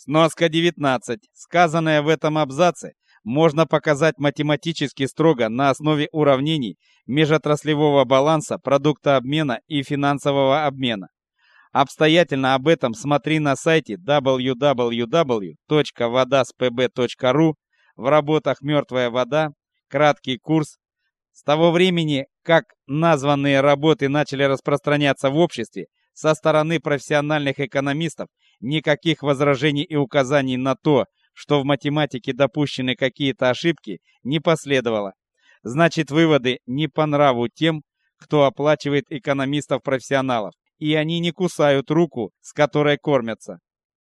Сноска 19. Сказанное в этом абзаце можно показать математически строго на основе уравнений межотраслевого баланса, продукта обмена и финансового обмена. Обстоятельно об этом смотри на сайте www.vodaspb.ru в работах «Мертвая вода», краткий курс. С того времени, как названные работы начали распространяться в обществе, со стороны профессиональных экономистов никаких возражений и указаний на то, что в математике допущены какие-то ошибки, не последовало. Значит, выводы не по нраву тем, кто оплачивает экономистов-профессионалов, и они не кусают руку, с которой кормятся.